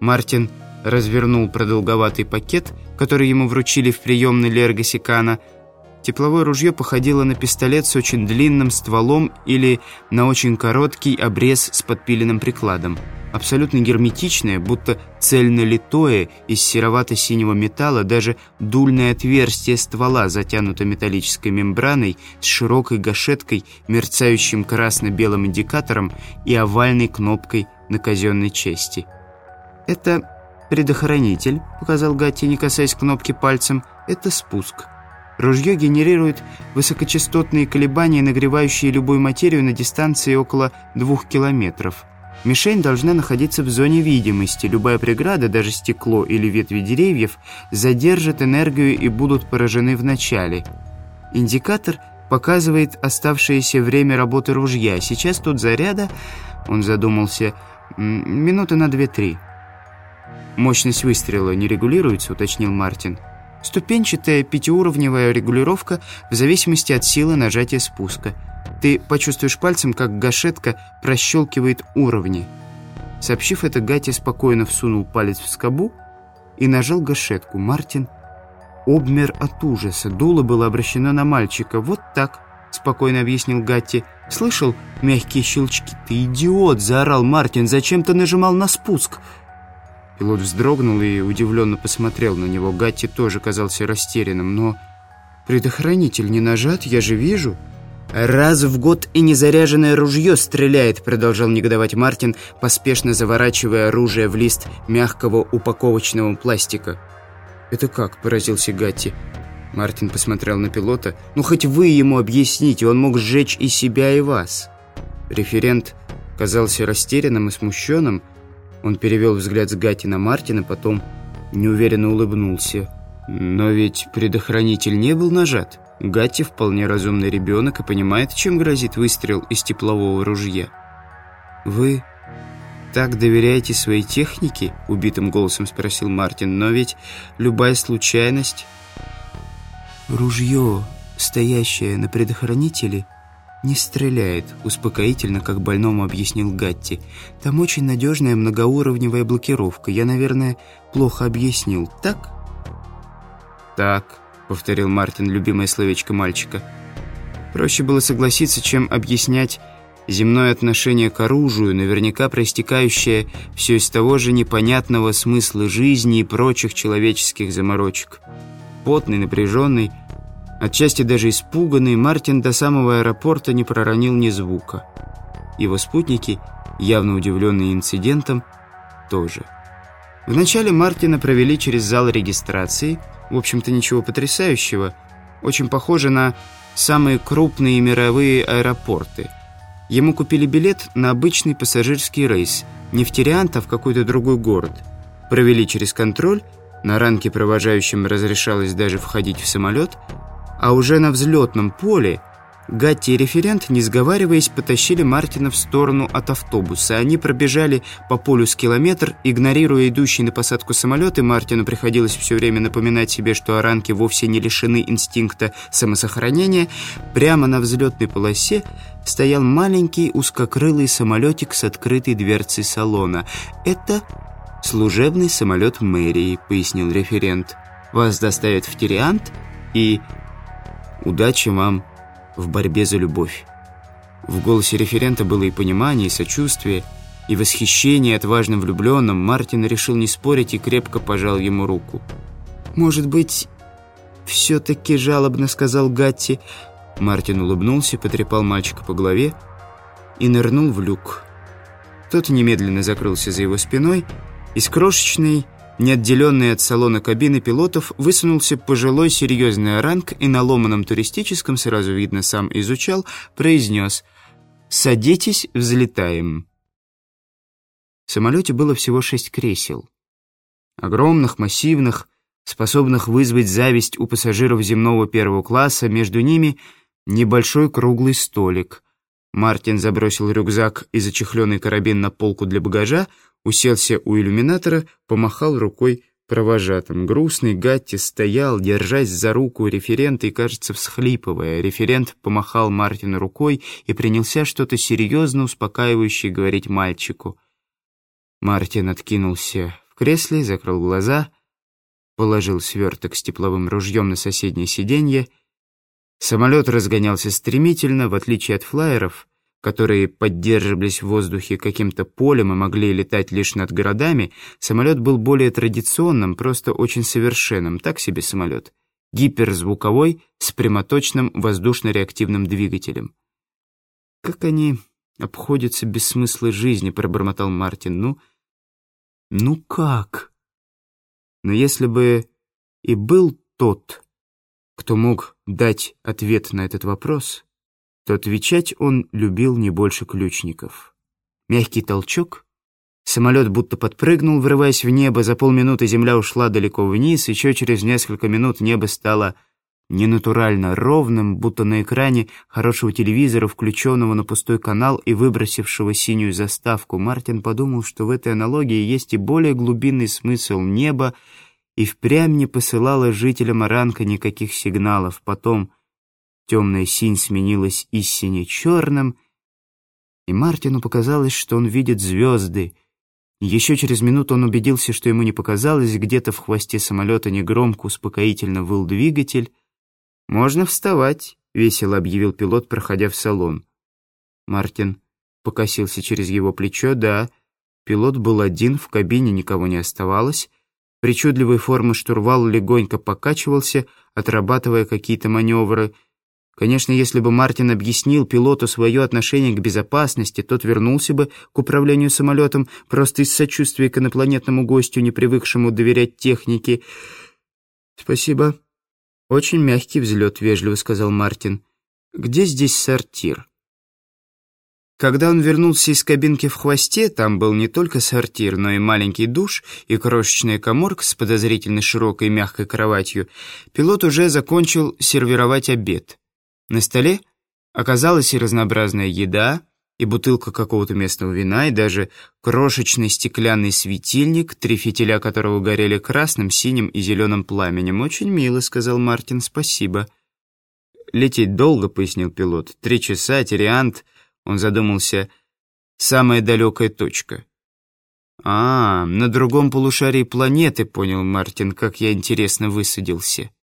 Мартин развернул продолговатый пакет, который ему вручили в приемной Лергосикана. Тепловое ружье походило на пистолет с очень длинным стволом или на очень короткий обрез с подпиленным прикладом. Абсолютно герметичное, будто цельнолитое из серовато-синего металла, даже дульное отверстие ствола затянуто металлической мембраной с широкой гашеткой, мерцающим красно-белым индикатором и овальной кнопкой на казенной части. «Это предохранитель», — показал Гатти, не касаясь кнопки пальцем. «Это спуск». Ружье генерирует высокочастотные колебания, нагревающие любую материю на дистанции около двух километров. Мишень должна находиться в зоне видимости. Любая преграда, даже стекло или ветви деревьев, задержат энергию и будут поражены в начале. Индикатор показывает оставшееся время работы ружья. Сейчас тут заряда, он задумался, минуты на 2-3. «Мощность выстрела не регулируется», — уточнил Мартин. «Ступенчатая пятиуровневая регулировка в зависимости от силы нажатия спуска». Ты почувствуешь пальцем, как гашетка прощелкивает уровни. Сообщив это, Гати спокойно всунул палец в скобу и нажал гашетку. Мартин обмер от ужаса. Дуло было обращено на мальчика. «Вот так», — спокойно объяснил Гатти. «Слышал мягкие щелчки?» «Ты идиот!» — заорал Мартин. «Зачем ты нажимал на спуск?» Пилот вздрогнул и удивленно посмотрел на него. Гатти тоже казался растерянным. «Но предохранитель не нажат, я же вижу». «Раз в год и незаряженное ружье стреляет», продолжал негодовать Мартин, поспешно заворачивая оружие в лист мягкого упаковочного пластика. «Это как?» – поразился Гатти. Мартин посмотрел на пилота. «Ну, хоть вы ему объясните, он мог сжечь и себя, и вас». Референт казался растерянным и смущенным. Он перевел взгляд с Гатти на Мартина, потом неуверенно улыбнулся. «Но ведь предохранитель не был нажат». Гатти вполне разумный ребенок и понимает, чем грозит выстрел из теплового ружья. «Вы так доверяете своей технике?» — убитым голосом спросил Мартин. «Но ведь любая случайность...» «Ружье, стоящее на предохранителе, не стреляет», — успокоительно, как больному объяснил Гатти. «Там очень надежная многоуровневая блокировка. Я, наверное, плохо объяснил. Так?» «Так», повторил Мартин любимое словечко мальчика. Проще было согласиться, чем объяснять земное отношение к оружию, наверняка проистекающее все из того же непонятного смысла жизни и прочих человеческих заморочек. Потный, напряженный, отчасти даже испуганный, Мартин до самого аэропорта не проронил ни звука. Его спутники, явно удивленные инцидентом, тоже. Вначале Мартина провели через зал регистрации – в общем-то, ничего потрясающего. Очень похоже на самые крупные мировые аэропорты. Ему купили билет на обычный пассажирский рейс. Не в Тириант, а в какой-то другой город. Провели через контроль. На ранке провожающим разрешалось даже входить в самолет. А уже на взлетном поле Гатти и референт, не сговариваясь, потащили Мартина в сторону от автобуса. Они пробежали по полю с километр, игнорируя идущий на посадку самолет, и Мартину приходилось все время напоминать себе, что оранки вовсе не лишены инстинкта самосохранения. Прямо на взлетной полосе стоял маленький узкокрылый самолетик с открытой дверцей салона. «Это служебный самолет мэрии», — пояснил референт. «Вас доставят в Тириант, и удачи вам!» в борьбе за любовь. В голосе референта было и понимание, и сочувствие, и восхищение отважным влюбленным. Мартин решил не спорить и крепко пожал ему руку. «Может быть, все-таки жалобно», — сказал Гатти. Мартин улыбнулся, потрепал мальчика по голове и нырнул в люк. Тот немедленно закрылся за его спиной, и с крошечной Неотделенный от салона кабины пилотов высунулся пожилой серьезный оранг и на ломаном туристическом, сразу видно, сам изучал, произнес «Садитесь, взлетаем». В самолете было всего шесть кресел. Огромных, массивных, способных вызвать зависть у пассажиров земного первого класса, между ними небольшой круглый столик. Мартин забросил рюкзак и зачехленный карабин на полку для багажа, уселся у иллюминатора, помахал рукой провожатым. Грустный Гатти стоял, держась за руку референта и, кажется, всхлипывая. Референт помахал Мартину рукой и принялся что-то серьезно успокаивающее говорить мальчику. Мартин откинулся в кресле, закрыл глаза, положил сверток с тепловым ружьем на соседнее сиденье. Самолет разгонялся стремительно, в отличие от флайеров, которые поддерживались в воздухе каким-то полем и могли летать лишь над городами, самолет был более традиционным, просто очень совершенным, так себе самолет. Гиперзвуковой с прямоточным воздушно-реактивным двигателем. «Как они обходятся без смысла жизни», — пробормотал Мартин. «Ну, ну как?» Но если бы и был тот, кто мог дать ответ на этот вопрос то отвечать он любил не больше ключников. Мягкий толчок, самолет будто подпрыгнул, врываясь в небо, за полминуты земля ушла далеко вниз, еще через несколько минут небо стало ненатурально ровным, будто на экране хорошего телевизора, включенного на пустой канал и выбросившего синюю заставку. Мартин подумал, что в этой аналогии есть и более глубинный смысл неба, и впрямь не посылала жителям Аранка никаких сигналов. Потом Темная синь сменилась истине черным, и Мартину показалось, что он видит звезды. Еще через минуту он убедился, что ему не показалось, где-то в хвосте самолета негромко, успокоительно выл двигатель. «Можно вставать», — весело объявил пилот, проходя в салон. Мартин покосился через его плечо. Да, пилот был один, в кабине никого не оставалось. Причудливой формы штурвал легонько покачивался, отрабатывая какие-то маневры — Конечно, если бы Мартин объяснил пилоту свое отношение к безопасности, тот вернулся бы к управлению самолетом просто из сочувствия к инопланетному гостю, не привыкшему доверять технике. «Спасибо. Очень мягкий взлет», — вежливо сказал Мартин. «Где здесь сортир?» Когда он вернулся из кабинки в хвосте, там был не только сортир, но и маленький душ и крошечная коморка с подозрительно широкой мягкой кроватью, пилот уже закончил сервировать обед. На столе оказалась и разнообразная еда, и бутылка какого-то местного вина, и даже крошечный стеклянный светильник, три фитиля которого горели красным, синим и зеленым пламенем. «Очень мило», — сказал Мартин, — «спасибо». «Лететь долго», — пояснил пилот. «Три часа, Тириант», — он задумался, — «самая далекая точка». «А, на другом полушарии планеты», — понял Мартин, — «как я интересно высадился».